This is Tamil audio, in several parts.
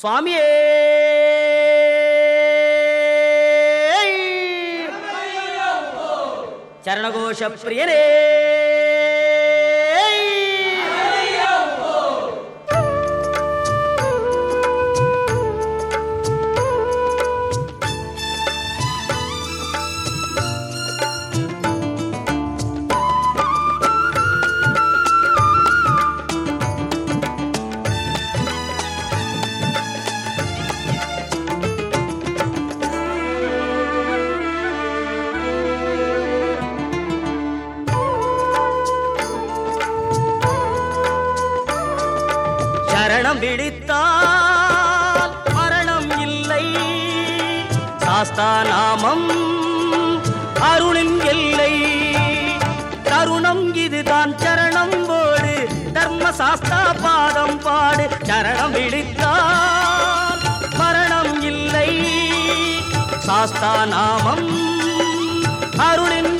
சுவாமியே சரணகோஷ பிரியரே சரணம் விழித்தால் மரணம் இல்லை. சாஸ்தா நாமம் அருளின் எல்லை. தருணம் இதுதான் சரணம் போடு. தர்ம சாஸ்தா பாதம் பாடு. சரணம் விழித்தால் மரணம் இல்லை. சாஸ்தா நாமம் அருளின்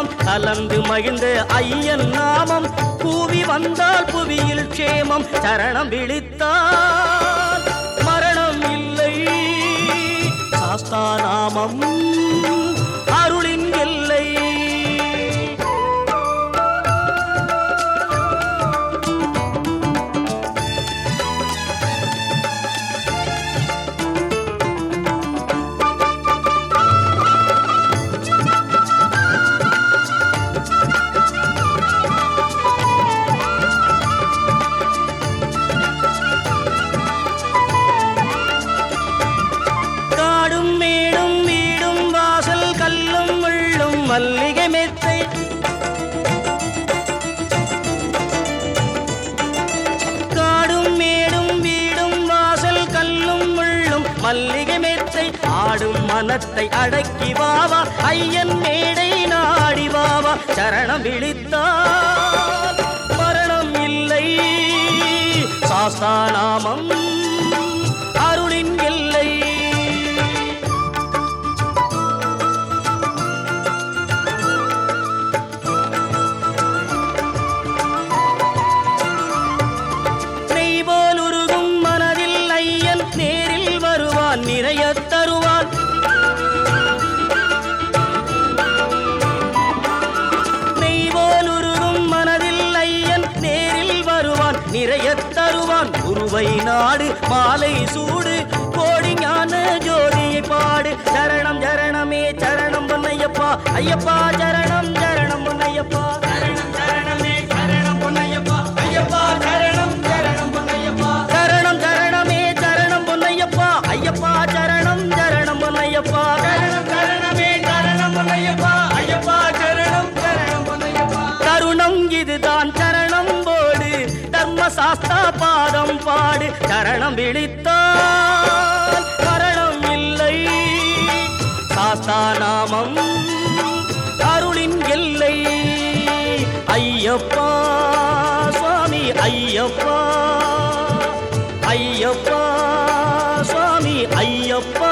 நாமம். கலந்து மகிழ்ந்த ஐயன் நாமம். கூவி வந்தால் புவியில் க்ஷேமம். சரணம் விழித்தால் மரணம் இல்லை. சாஸ்தா நாமம் மல்லிகை மெத்தை ஆடும் மனத்தை அடக்கி வாவா ஐயன் மேடை நாடி வாவா சரணம் விழித்தால் மரணம் இல்லை. சாஸ்தா வருவான் நிறைய தருவான். நெய் மனதில் ஐயன் நேரில் வருவான் நிறைய தருவான். குருவை நாடு மாலை சூடு கோடி ஞான ஜோதியை பாடு. சரணம் சரணமே சரணம் பொன்னையப்பா ஐயப்பா சரணம். சரணம் சரணம் பொன்னையப்பா சரணம் சரணமே சரணம் பொன்னையப்பா ஐயப்பா சரணம் சரணம் தருணம் இதுதான் சரணம் போடு. தர்ம சாஸ்தா பாதம் பாடு. சரணம் விழித்தால் மரணம் இல்லை. சாஸ்தா நாமம் அருளின் எல்லை. ஐயப்பா சுவாமி ஐயப்பா. ஐயப்பா